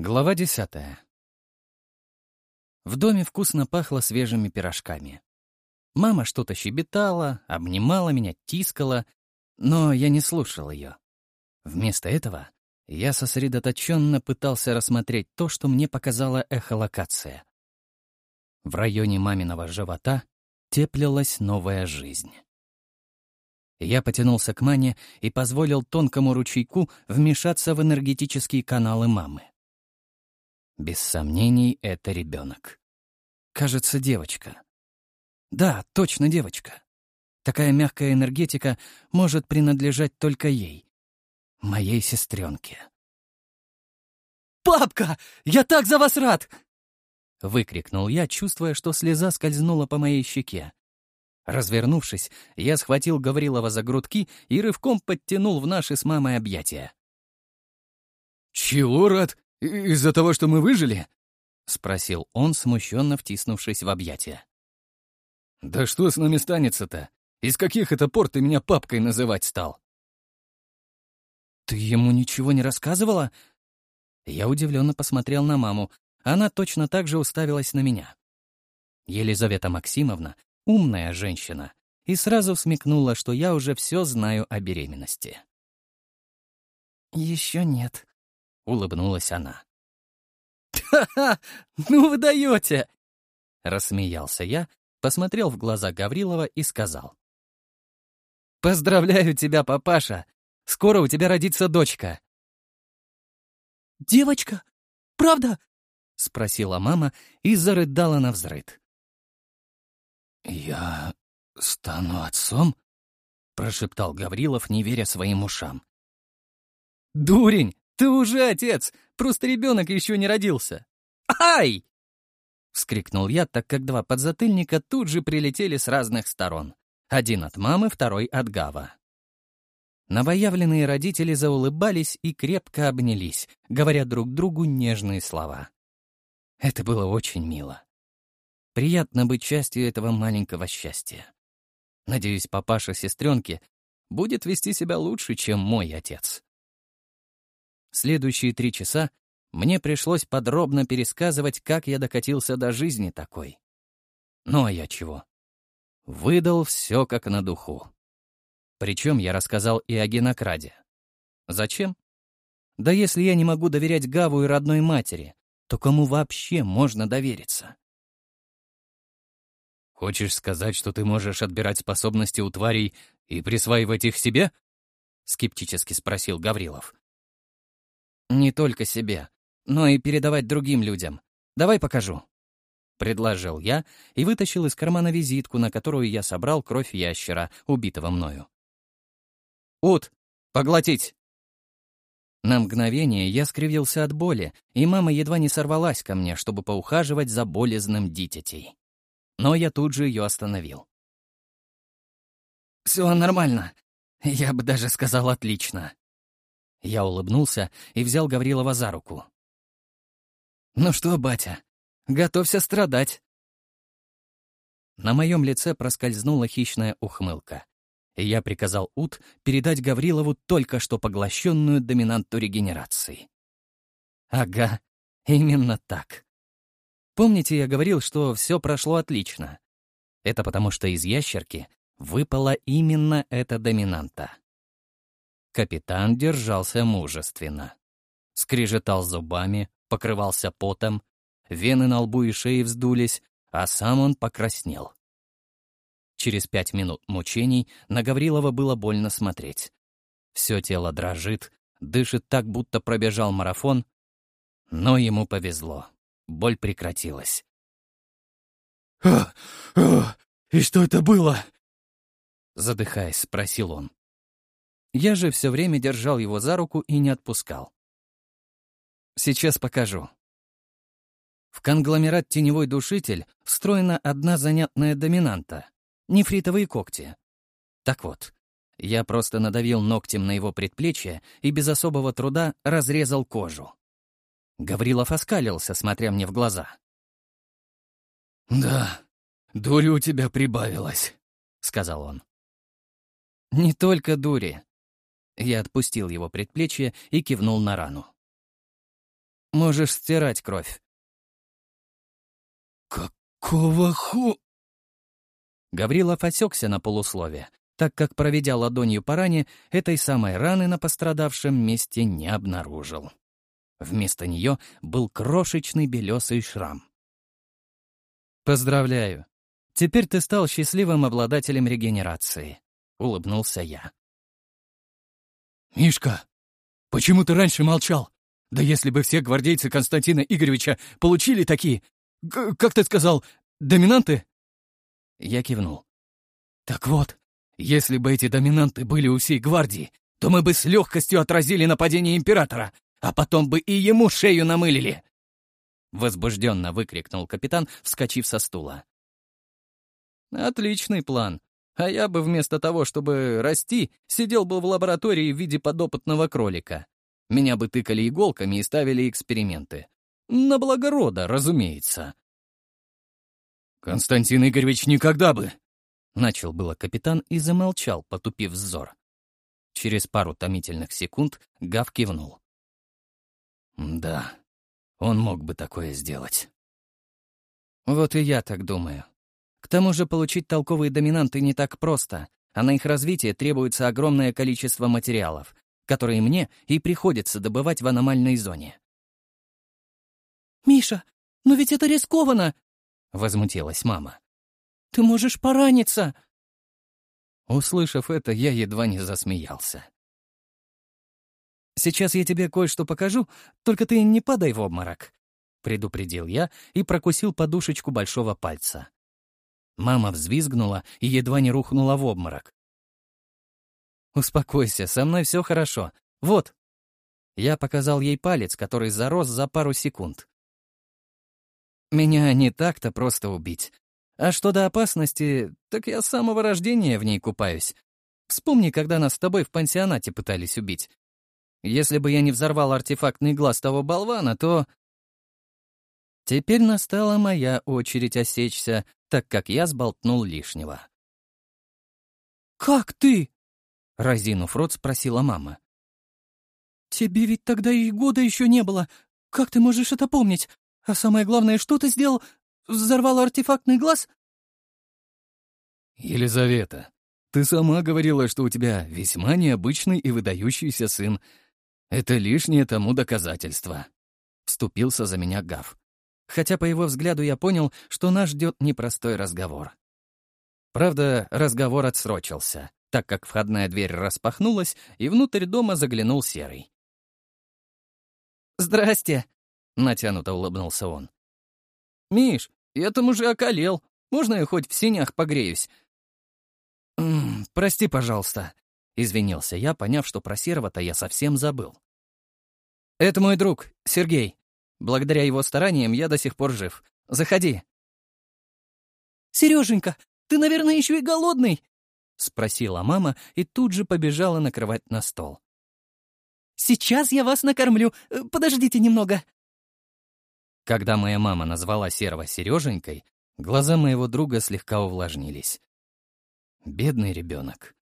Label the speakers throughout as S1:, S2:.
S1: Глава десятая. В доме вкусно пахло свежими пирожками. Мама что-то щебетала, обнимала меня, тискала, но я не слушал ее. Вместо этого я сосредоточенно пытался рассмотреть то, что мне показала эхолокация. В районе маминого живота теплилась новая жизнь. Я потянулся к Мане и позволил тонкому ручейку вмешаться в энергетические каналы мамы. Без сомнений, это ребенок. Кажется, девочка. Да, точно девочка. Такая мягкая энергетика может принадлежать только ей, моей сестренке.
S2: «Папка, я так за вас рад!»
S1: — выкрикнул я, чувствуя, что слеза скользнула по моей щеке. Развернувшись, я схватил Гаврилова за грудки и рывком подтянул в наши с мамой объятия.
S3: «Чего рад? Из-за того, что мы выжили?»
S1: — спросил он, смущенно втиснувшись в объятия.
S3: «Да что с нами станется-то? Из каких это пор ты меня папкой называть стал?»
S1: «Ты ему ничего не рассказывала?» Я удивленно посмотрел на маму. Она точно так же уставилась на меня. Елизавета Максимовна умная женщина, и сразу смекнула, что я уже все знаю о беременности.
S2: «Еще нет», — улыбнулась она.
S1: «Ха-ха! Ну вы даете!» Рассмеялся я, посмотрел в глаза Гаврилова и сказал. «Поздравляю тебя, папаша! Скоро у тебя родится дочка!»
S2: «Девочка? Правда?»
S1: — спросила мама и зарыдала на взрыд.
S3: «Я стану отцом?» — прошептал Гаврилов, не веря своим ушам.
S1: «Дурень, ты уже отец! Просто ребенок еще не родился!» «Ай!» — вскрикнул я, так как два подзатыльника тут же прилетели с разных сторон. Один от мамы, второй от Гава. Новоявленные родители заулыбались и крепко обнялись, говоря друг другу нежные слова. Это было очень мило. Приятно быть частью этого маленького счастья. Надеюсь, папаша сестренки будет вести себя лучше, чем мой отец. Следующие три часа мне пришлось подробно пересказывать, как я докатился до жизни такой. Ну а я чего? Выдал все как на духу. Причем я рассказал и о генокраде. Зачем? Да если я не могу доверять Гаву и родной матери, то кому вообще можно довериться?
S3: Хочешь сказать, что ты можешь отбирать способности у тварей и присваивать их себе? Скептически спросил Гаврилов.
S1: Не только себе, но и передавать другим людям. Давай покажу. Предложил я и вытащил из кармана визитку, на которую я собрал кровь ящера, убитого мною. «Ут, поглотить!» На мгновение я скривился от боли, и мама едва не сорвалась ко мне, чтобы поухаживать за болезным дитятей но я тут же ее остановил. «Все нормально. Я бы даже сказал отлично». Я улыбнулся и взял Гаврилова за руку. «Ну что, батя, готовься страдать». На моем лице проскользнула хищная ухмылка, и я приказал Ут передать Гаврилову только что поглощенную доминанту регенерации. Ага, именно так. Помните, я говорил, что все прошло отлично? Это потому, что из ящерки выпала именно эта доминанта. Капитан держался мужественно. Скрежетал зубами, покрывался потом, вены на лбу и шее вздулись, а сам он покраснел. Через пять минут мучений на Гаврилова было больно смотреть. Все тело дрожит, дышит так, будто пробежал марафон, но ему повезло. Боль прекратилась.
S3: «А, а, и что это было?»
S1: Задыхаясь, спросил он. Я же все время держал его за руку и не отпускал. Сейчас покажу. В конгломерат «Теневой душитель» встроена одна занятная доминанта — нефритовые когти. Так вот, я просто надавил ногтем на его предплечье и без особого труда разрезал кожу. Гаврилов оскалился, смотря мне в глаза.
S3: «Да, дури у тебя прибавилось», — сказал он.
S1: «Не только дури». Я отпустил его предплечье и кивнул на рану. Можешь стирать кровь».
S3: «Какого ху...»
S1: Гаврилов осекся на полуслове, так как, проведя ладонью по ране, этой самой раны на пострадавшем месте не обнаружил. Вместо нее был крошечный белесый шрам. «Поздравляю. Теперь ты стал счастливым обладателем регенерации», — улыбнулся я.
S3: «Мишка, почему ты раньше молчал? Да если бы все гвардейцы Константина Игоревича получили такие, как ты сказал, доминанты?»
S1: Я кивнул.
S3: «Так вот, если бы эти доминанты были у всей гвардии, то мы бы с легкостью отразили нападение императора, а потом бы и ему шею намылили!»
S1: Возбужденно выкрикнул капитан, вскочив со стула. «Отличный план. А я бы вместо того, чтобы расти, сидел бы в лаборатории в виде подопытного кролика. Меня бы тыкали иголками и ставили эксперименты. На благо рода, разумеется».
S3: «Константин Игоревич никогда бы...»
S1: Начал было капитан и замолчал, потупив взор. Через пару томительных секунд Гав кивнул.
S3: «Да, он мог бы такое сделать».
S1: «Вот и я так думаю. К тому же получить толковые доминанты не так просто, а на их развитие требуется огромное количество материалов, которые мне и приходится добывать в аномальной зоне».
S2: «Миша, но ведь это рискованно!»
S1: — возмутилась мама.
S2: Ты можешь пораниться!»
S1: Услышав это, я едва не засмеялся. «Сейчас я тебе кое-что покажу, только ты не падай в обморок», — предупредил я и прокусил подушечку большого пальца. Мама взвизгнула и едва не рухнула в обморок. «Успокойся, со мной все хорошо. Вот». Я показал ей палец, который зарос за пару секунд. «Меня не так-то просто убить. А что до опасности, так я с самого рождения в ней купаюсь. Вспомни, когда нас с тобой в пансионате пытались убить. Если бы я не взорвал артефактный глаз того болвана, то... Теперь настала моя очередь осечься, так как я сболтнул лишнего.
S2: «Как ты?»
S1: — разинув рот, спросила мама.
S2: «Тебе ведь тогда и года еще не было. Как ты можешь это помнить? А самое главное, что ты сделал? Взорвал артефактный глаз?»
S3: «Елизавета, ты сама говорила, что у тебя весьма необычный и выдающийся сын. Это лишнее тому доказательство».
S1: Вступился за меня Гав. Хотя по его взгляду я понял, что нас ждет непростой разговор. Правда, разговор отсрочился, так как входная дверь распахнулась, и внутрь дома заглянул Серый.
S2: «Здрасте!»
S1: — натянуто улыбнулся он.
S2: «Миш, я там уже околел. Можно я хоть в синях погреюсь?»
S1: «М -м, «Прости, пожалуйста», — извинился я, поняв, что про Серого-то я совсем забыл. «Это мой друг, Сергей. Благодаря его стараниям я до сих пор жив. Заходи».
S2: «Сереженька, ты, наверное, еще и голодный?»
S1: — спросила мама и тут же побежала накрывать на стол.
S2: «Сейчас я вас накормлю. Э, подождите немного».
S1: Когда моя мама назвала Серого Сереженькой, глаза моего друга слегка увлажнились. Бедный ребенок.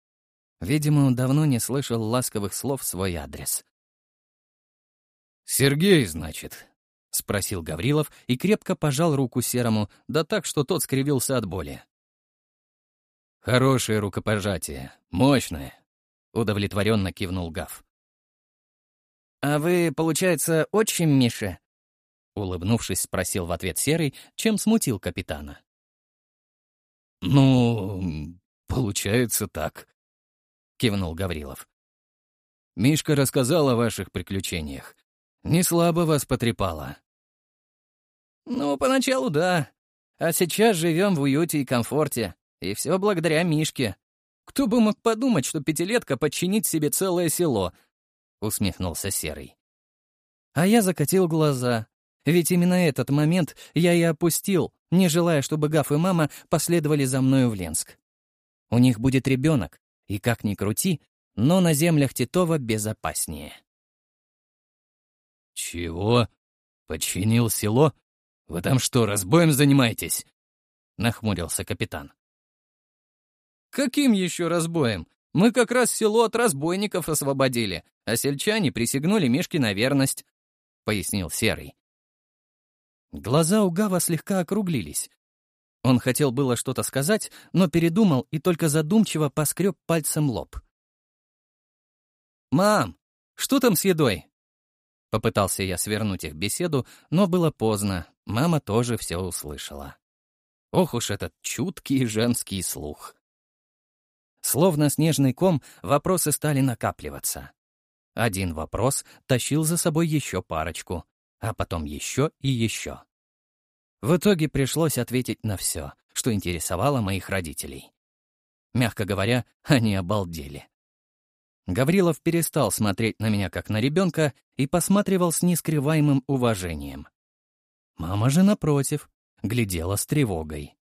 S1: Видимо, он давно не слышал ласковых слов в свой адрес.
S3: «Сергей, значит?»
S1: — спросил Гаврилов и крепко пожал руку Серому, да так, что тот скривился от боли.
S3: «Хорошее рукопожатие, мощное», — удовлетворенно кивнул Гав.
S1: «А вы, получается, отчим Миша?» Улыбнувшись, спросил в ответ Серый, чем смутил капитана.
S3: «Ну, получается так», — кивнул Гаврилов. «Мишка рассказал о ваших приключениях. Не слабо вас потрепало».
S1: «Ну, поначалу да. А сейчас живем в уюте и комфорте. И все благодаря Мишке. Кто бы мог подумать, что пятилетка подчинит себе целое село?» — усмехнулся Серый. А я закатил глаза, ведь именно этот момент я и опустил, не желая, чтобы Гаф и мама последовали за мною в Ленск. У них будет ребенок, и как ни крути, но на землях Титова безопаснее.
S3: «Чего? Подчинил село? Вы там что, разбоем занимаетесь?» — нахмурился капитан.
S1: «Каким еще разбоем? Мы как раз село от разбойников освободили, а сельчане присягнули Мишке на верность. пояснил Серый. Глаза у Гава слегка округлились. Он хотел было что-то сказать, но передумал и только задумчиво поскреб пальцем лоб. «Мам, что там с едой?» Попытался я свернуть их беседу, но было поздно, мама тоже все услышала. Ох уж этот чуткий женский слух. Словно снежный ком, вопросы стали накапливаться. Один вопрос тащил за собой еще парочку, а потом еще и еще. В итоге пришлось ответить на все, что интересовало моих родителей. Мягко говоря, они обалдели. Гаврилов перестал смотреть на меня как на ребенка и посматривал с нескрываемым уважением. Мама же, напротив, глядела с тревогой.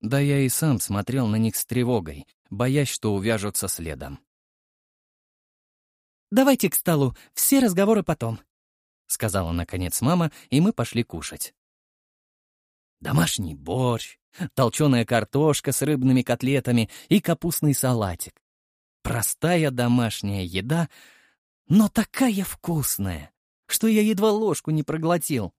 S1: Да я и сам смотрел на них с тревогой, боясь, что увяжутся следом.
S2: «Давайте к столу, все разговоры потом», —
S1: сказала наконец мама, и мы пошли кушать. Домашний борщ, толченая картошка с рыбными котлетами и капустный салатик. Простая домашняя еда, но такая вкусная, что я едва ложку не проглотил.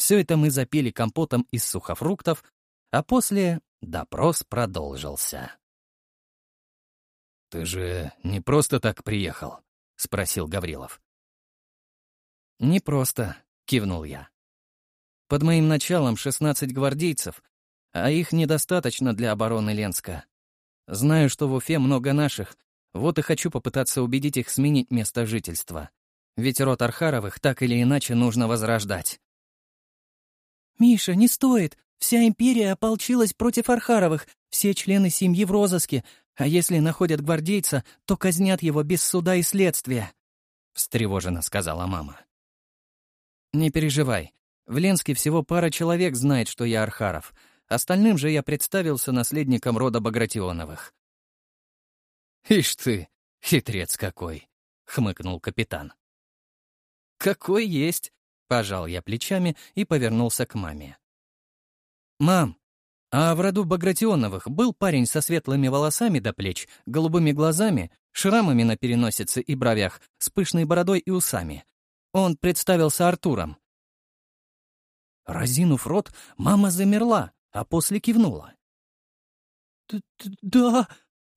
S1: Все это мы запили компотом из сухофруктов, а после допрос продолжился. «Ты же не просто так приехал?» — спросил Гаврилов. «Не просто», — кивнул я. «Под моим началом 16 гвардейцев, а их недостаточно для обороны Ленска. Знаю, что в Уфе много наших, вот и хочу попытаться убедить их сменить место жительства. Ведь род Архаровых так или иначе нужно возрождать».
S2: «Миша, не стоит. Вся империя ополчилась против Архаровых, все члены семьи в розыске, а если находят гвардейца, то казнят его без суда и следствия», — встревоженно сказала мама. «Не переживай. В Ленске всего пара человек знает, что я Архаров. Остальным же я представился наследником рода Багратионовых». «Ишь ты, хитрец какой!» — хмыкнул капитан. «Какой есть!» — пожал я плечами и повернулся к маме. «Мам, а в роду Багратионовых был парень со светлыми волосами до плеч, голубыми глазами, шрамами на переносице и бровях, с пышной бородой и усами. Он представился Артуром. Разинув рот, мама замерла, а после кивнула. «Да,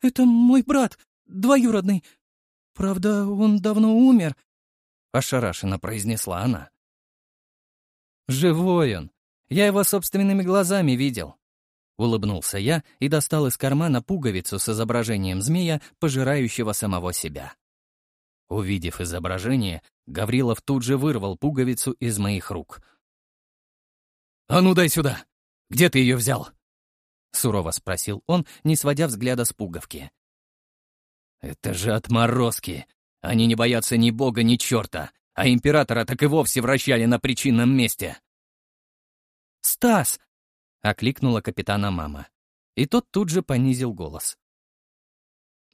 S2: это мой брат, двоюродный. Правда, он давно умер», —
S1: ошарашенно произнесла она. «Живой он. Я его собственными глазами видел. Улыбнулся я и достал из кармана пуговицу с изображением змея, пожирающего самого себя. Увидев изображение, Гаврилов тут же вырвал пуговицу из моих рук. «А ну дай сюда! Где ты ее взял?» Сурово спросил он, не сводя взгляда с пуговки. «Это же отморозки! Они не боятся ни бога, ни черта, а императора так и вовсе вращали на причинном месте!»
S2: «Стас, —
S1: окликнула капитана мама. И тот тут же понизил голос.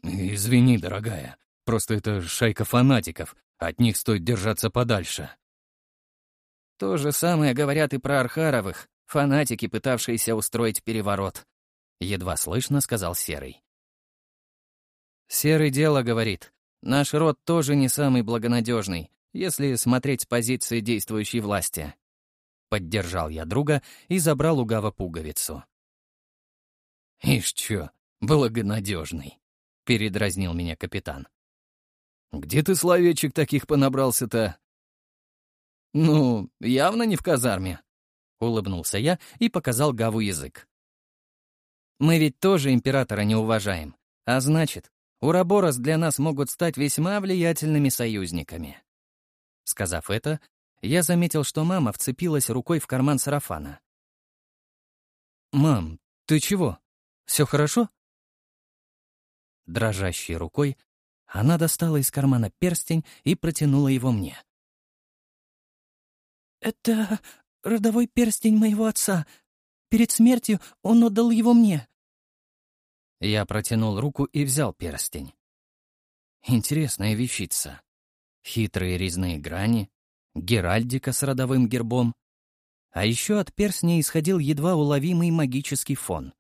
S1: «Извини, дорогая, просто это шайка фанатиков, от них стоит держаться подальше». То же самое говорят и про Архаровых, фанатики, пытавшиеся устроить переворот. Едва слышно сказал Серый. Серый дело говорит. Наш род тоже не самый благонадежный, если смотреть с позиции действующей власти. Поддержал я друга и забрал у Гава пуговицу. «Ишь чё, благонадежный», — передразнил меня капитан. «Где ты словечек таких понабрался-то?» «Ну, явно не в казарме», — улыбнулся я и показал Гаву язык. «Мы ведь тоже императора не уважаем, а значит, Ураборос для нас могут стать весьма влиятельными союзниками». Сказав это, я заметил, что мама вцепилась рукой в карман сарафана. «Мам, ты чего? Все хорошо?» Дрожащей рукой она достала из кармана перстень и протянула его мне.
S2: «Это родовой перстень моего отца. Перед смертью он отдал его мне».
S1: Я протянул руку и взял перстень. Интересная вещица. Хитрые резные грани, геральдика с родовым гербом. А еще от перстня исходил едва уловимый магический фон.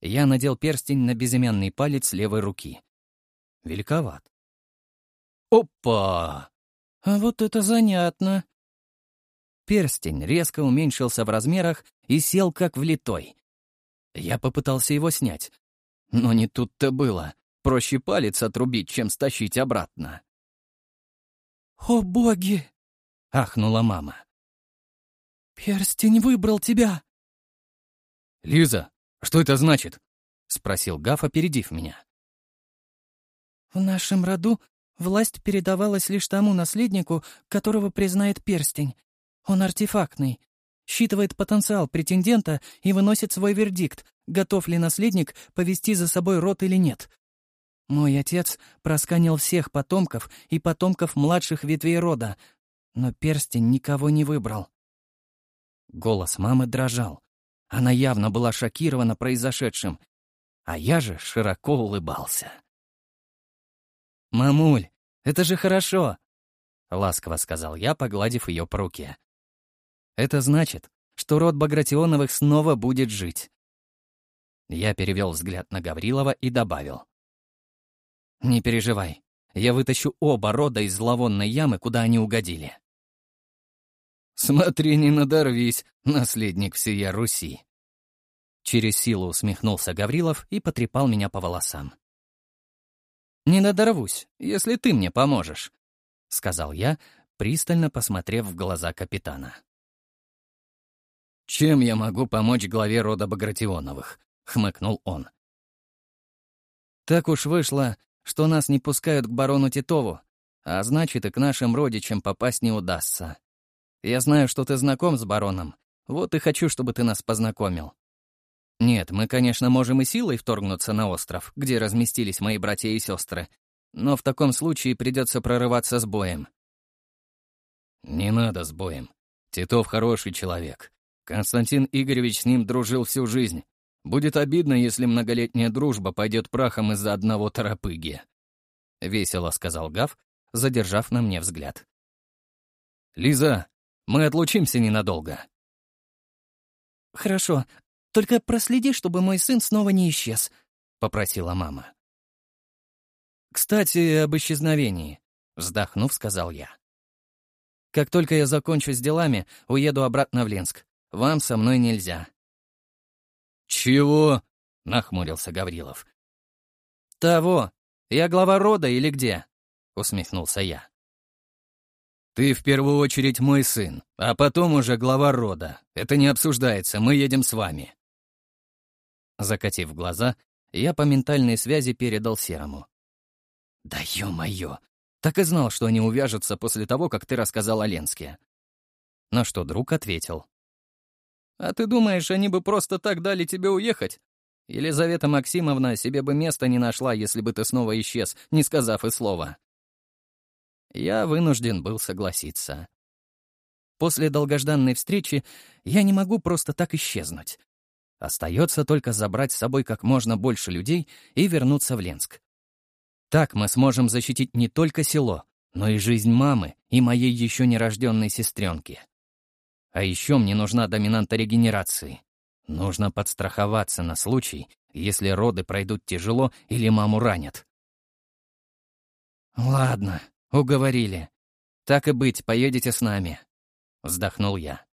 S1: Я надел перстень на безымянный палец левой руки. Великоват. Опа!
S2: А вот это занятно.
S1: Перстень резко уменьшился в размерах и сел как влитой. Я попытался его снять, но не тут-то было. Проще палец отрубить, чем стащить обратно.
S2: «О, боги!» — ахнула мама. «Перстень выбрал тебя!»
S3: «Лиза, что это значит?» — спросил Гаф, опередив меня.
S2: «В нашем роду власть передавалась лишь тому наследнику, которого признает перстень. Он артефактный, считывает потенциал претендента и выносит свой вердикт, готов ли наследник повести за собой род или нет. Мой отец просканил всех потомков и потомков младших ветвей рода, но перстень никого не выбрал.
S1: Голос мамы дрожал. Она явно была шокирована произошедшим, а я же широко улыбался. «Мамуль, это же хорошо!» — ласково сказал я, погладив ее по руке. «Это значит, что род Багратионовых снова будет жить». Я перевел взгляд на Гаврилова и добавил. «Не переживай, я вытащу оба рода из зловонной ямы, куда они угодили». «Смотри, не надорвись, наследник всея Руси!» Через силу усмехнулся Гаврилов и потрепал меня по волосам. «Не надорвусь, если ты мне поможешь», — сказал я, пристально посмотрев в глаза капитана. «Чем я могу помочь главе рода Багратионовых?» — хмыкнул он. «Так уж вышло, что нас не пускают к барону Титову, а значит, и к нашим родичам попасть не удастся. Я знаю, что ты знаком с бароном, вот и хочу, чтобы ты нас познакомил. Нет, мы, конечно, можем и силой вторгнуться на остров, где разместились мои братья и сестры, но в таком случае придется прорываться с боем. Не надо с боем. Титов хороший человек. Константин Игоревич с ним дружил всю жизнь. Будет обидно, если многолетняя дружба пойдет прахом из-за одного торопыги. Весело сказал Гав, задержав на мне взгляд. «Лиза, мы отлучимся ненадолго».
S2: «Хорошо, только проследи, чтобы мой сын снова не исчез», — попросила мама.
S1: «Кстати, об исчезновении», — вздохнув, сказал я. «Как только я закончу с делами, уеду обратно в Ленск. Вам со мной нельзя.
S3: «Чего?» — нахмурился Гаврилов.
S1: «Того. Я глава рода или где?» — усмехнулся я.
S3: «Ты в первую очередь мой сын, а потом уже глава рода. Это не обсуждается, мы едем с вами».
S1: Закатив глаза, я по ментальной связи передал Серому. «Да ё-моё! Так и знал, что они увяжутся после того, как ты рассказал о Ленске». На что друг ответил. А ты думаешь, они бы просто так дали тебе уехать? Елизавета Максимовна себе бы места не нашла, если бы ты снова исчез, не сказав и слова. Я вынужден был согласиться. После долгожданной встречи я не могу просто так исчезнуть. Остается только забрать с собой как можно больше людей и вернуться в Ленск. Так мы сможем защитить не только село, но и жизнь мамы и моей еще нерожденной сестренки. А еще мне нужна доминанта регенерации. Нужно подстраховаться на случай, если роды пройдут тяжело или маму ранят. «Ладно, уговорили. Так и быть, поедете с нами», — вздохнул я.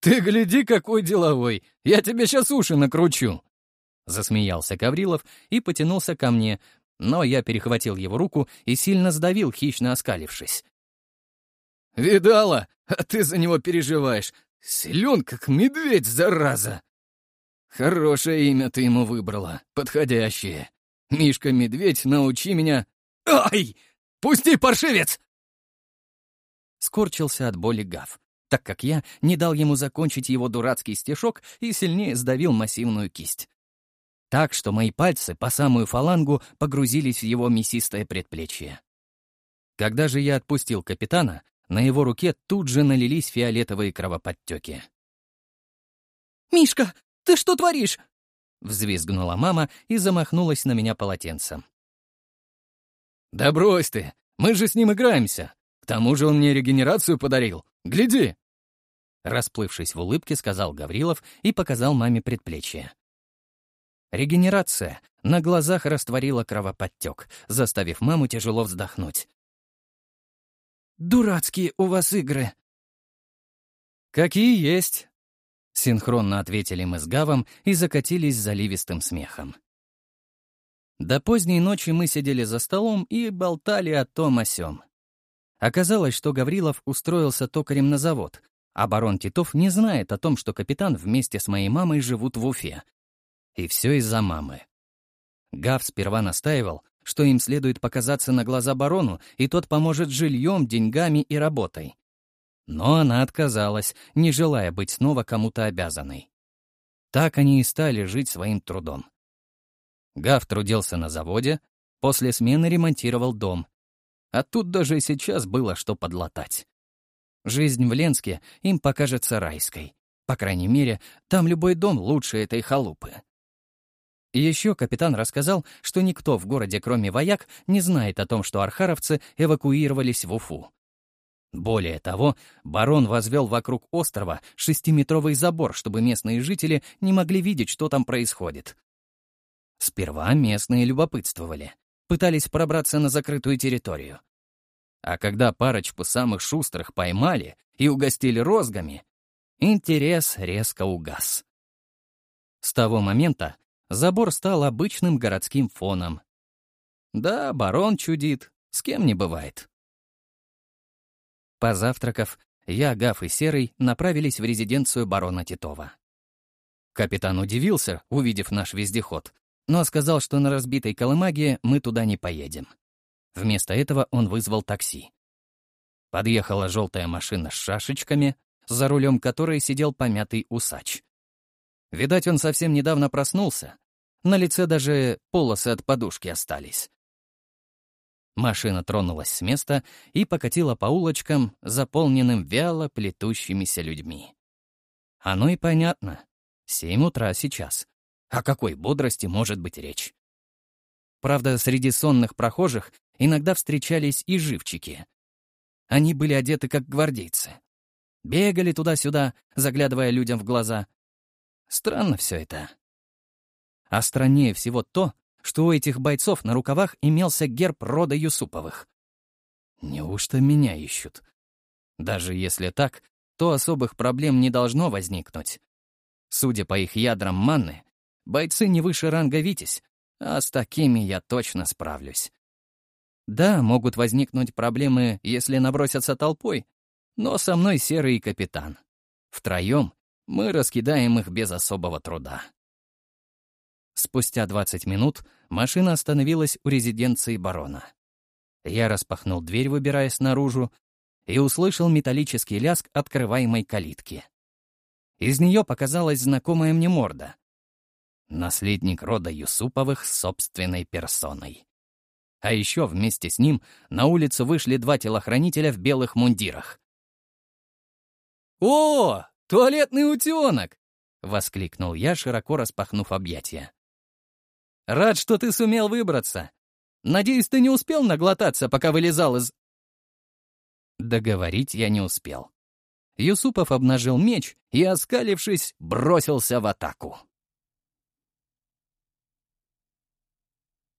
S3: «Ты гляди, какой деловой! Я тебе сейчас уши накручу!»
S1: Засмеялся Гаврилов и потянулся ко мне, но я перехватил его руку и сильно сдавил, хищно оскалившись.
S3: «Видала? А ты за него переживаешь. Силен, как медведь, зараза!» «Хорошее имя ты ему выбрала, подходящее. Мишка-медведь, научи меня...» «Ай! Пусти, паршивец!»
S1: Скорчился от боли Гав, так как я не дал ему закончить его дурацкий стишок и сильнее сдавил массивную кисть. Так что мои пальцы по самую фалангу погрузились в его мясистое предплечье. Когда же я отпустил капитана, на его руке тут же налились фиолетовые кровоподтеки.
S2: «Мишка, ты что творишь?»
S1: Взвизгнула мама и замахнулась на меня полотенцем.
S3: «Да брось ты! Мы же с ним играемся! К тому же он мне регенерацию подарил! Гляди!»
S1: Расплывшись в улыбке, сказал Гаврилов и показал маме предплечье. Регенерация на глазах растворила кровоподтек, заставив маму тяжело вздохнуть.
S2: Дурацкие у вас игры!»
S1: «Какие есть!» Синхронно ответили мы с Гавом и закатились заливистым смехом. До поздней ночи мы сидели за столом и болтали о том о сём. Оказалось, что Гаврилов устроился токарем на завод, а барон Титов не знает о том, что капитан вместе с моей мамой живут в Уфе. И все из-за мамы. Гав сперва настаивал, что им следует показаться на глаза барону, и тот поможет жильем, деньгами и работой. Но она отказалась, не желая быть снова кому-то обязанной. Так они и стали жить своим трудом. Гав трудился на заводе, после смены ремонтировал дом. А тут даже и сейчас было что подлатать. Жизнь в Ленске им покажется райской. По крайней мере, там любой дом лучше этой халупы. Еще капитан рассказал, что никто в городе, кроме вояк, не знает о том, что архаровцы эвакуировались в Уфу. Более того, барон возвел вокруг острова шестиметровый забор, чтобы местные жители не могли видеть, что там происходит. Сперва местные любопытствовали, пытались пробраться на закрытую территорию. А когда парочку самых шустрых поймали и угостили розгами, интерес резко угас. С того момента забор стал обычным городским фоном. Да, барон чудит, с кем не бывает. Позавтракав, я, Гаф и Серый направились в резиденцию барона Титова. Капитан удивился, увидев наш вездеход, но сказал, что на разбитой колымаге мы туда не поедем. Вместо этого он вызвал такси. Подъехала желтая машина с шашечками, за рулем которой сидел помятый усач. Видать, он совсем недавно проснулся. На лице даже полосы от подушки остались. Машина тронулась с места и покатила по улочкам, заполненным вяло плетущимися людьми. Оно и понятно. Семь утра сейчас. О какой бодрости может быть речь? Правда, среди сонных прохожих иногда встречались и живчики. Они были одеты как гвардейцы. Бегали туда-сюда, заглядывая людям в глаза, Странно все это. А страннее всего то, что у этих бойцов на рукавах имелся герб рода Юсуповых. Неужто меня ищут? Даже если так, то особых проблем не должно возникнуть. Судя по их ядрам манны, бойцы не выше ранга «Витязь», а с такими я точно справлюсь. Да, могут возникнуть проблемы, если набросятся толпой, но со мной серый капитан. Втроем мы раскидаем их без особого труда. Спустя 20 минут машина остановилась у резиденции барона. Я распахнул дверь, выбираясь наружу, и услышал металлический лязг открываемой калитки. Из нее показалась знакомая мне морда. Наследник рода Юсуповых собственной персоной. А еще вместе с ним на улицу вышли два телохранителя в белых мундирах. «О, «Туалетный утенок!» — воскликнул я, широко распахнув объятия. «Рад, что ты сумел выбраться. Надеюсь, ты не успел наглотаться, пока вылезал из...» Договорить я не успел. Юсупов обнажил меч и, оскалившись, бросился в атаку.